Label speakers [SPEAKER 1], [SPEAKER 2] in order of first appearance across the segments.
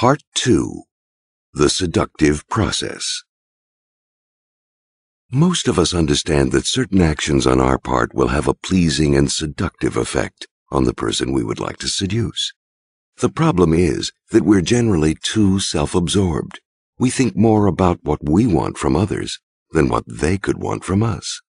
[SPEAKER 1] Part 2 The Seductive Process. Most of us understand that certain actions on our part will have a pleasing and seductive effect on the person we would like to seduce. The problem is that we're generally too self absorbed. We think more about what we want from others than what they could want from us.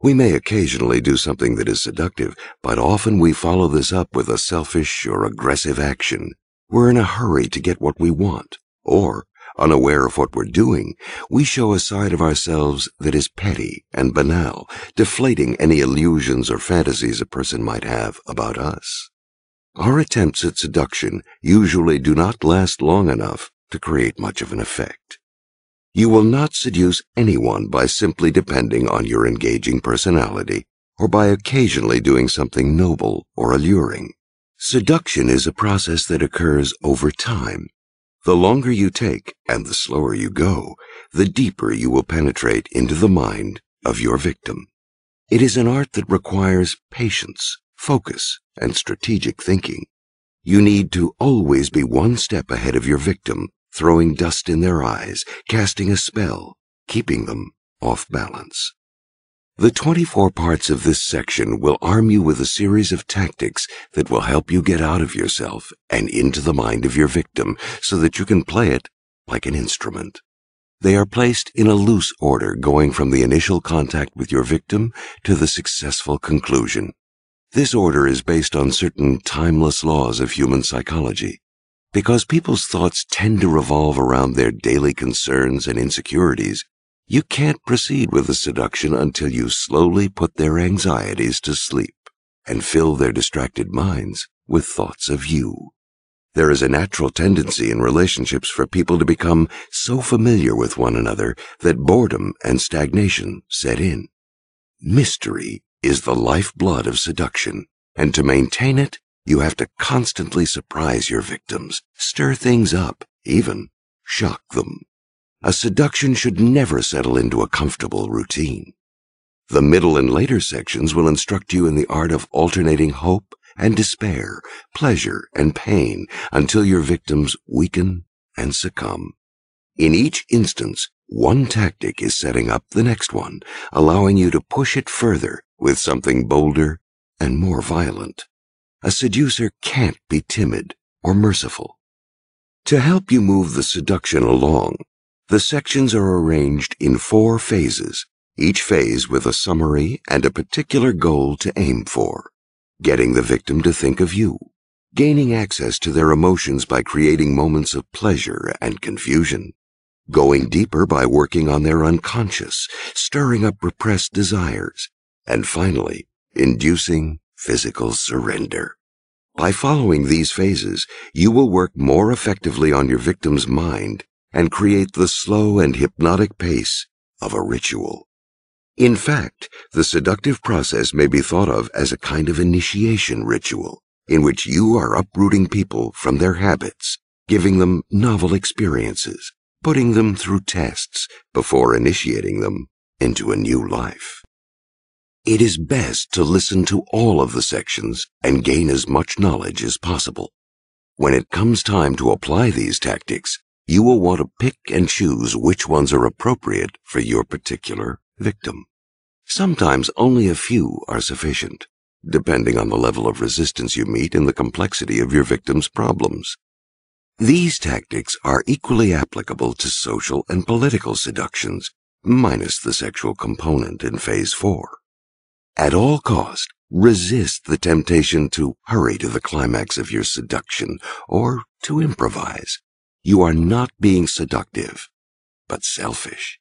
[SPEAKER 1] We may occasionally do something that is seductive, but often we follow this up with a selfish or aggressive action. We're in a hurry to get what we want, or, unaware of what we're doing, we show a side of ourselves that is petty and banal, deflating any illusions or fantasies a person might have about us. Our attempts at seduction usually do not last long enough to create much of an effect. You will not seduce anyone by simply depending on your engaging personality or by occasionally doing something noble or alluring. Seduction is a process that occurs over time. The longer you take and the slower you go, the deeper you will penetrate into the mind of your victim. It is an art that requires patience, focus, and strategic thinking. You need to always be one step ahead of your victim throwing dust in their eyes, casting a spell, keeping them off balance. The 24 parts of this section will arm you with a series of tactics that will help you get out of yourself and into the mind of your victim so that you can play it like an instrument. They are placed in a loose order going from the initial contact with your victim to the successful conclusion. This order is based on certain timeless laws of human psychology. Because people's thoughts tend to revolve around their daily concerns and insecurities, you can't proceed with the seduction until you slowly put their anxieties to sleep and fill their distracted minds with thoughts of you. There is a natural tendency in relationships for people to become so familiar with one another that boredom and stagnation set in. Mystery is the lifeblood of seduction, and to maintain it, you have to constantly surprise your victims, stir things up, even shock them. A seduction should never settle into a comfortable routine. The middle and later sections will instruct you in the art of alternating hope and despair, pleasure and pain until your victims weaken and succumb. In each instance, one tactic is setting up the next one, allowing you to push it further with something bolder and more violent. A seducer can't be timid or merciful. To help you move the seduction along, the sections are arranged in four phases, each phase with a summary and a particular goal to aim for. Getting the victim to think of you, gaining access to their emotions by creating moments of pleasure and confusion, going deeper by working on their unconscious, stirring up repressed desires, and finally, inducing physical surrender. By following these phases, you will work more effectively on your victim's mind and create the slow and hypnotic pace of a ritual. In fact, the seductive process may be thought of as a kind of initiation ritual in which you are uprooting people from their habits, giving them novel experiences, putting them through tests before initiating them into a new life. It is best to listen to all of the sections and gain as much knowledge as possible. When it comes time to apply these tactics, you will want to pick and choose which ones are appropriate for your particular victim. Sometimes only a few are sufficient, depending on the level of resistance you meet and the complexity of your victim's problems. These tactics are equally applicable to social and political seductions, minus the sexual component in phase four. At all cost, resist the temptation to hurry to the climax of your seduction or to improvise. You are not being seductive, but selfish.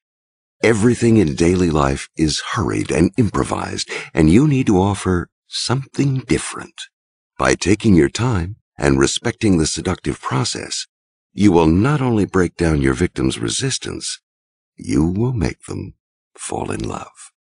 [SPEAKER 1] Everything in daily life is hurried and improvised, and you need to offer something different. By taking your time and respecting the seductive process, you will not only break down your victim's resistance, you will make them fall in love.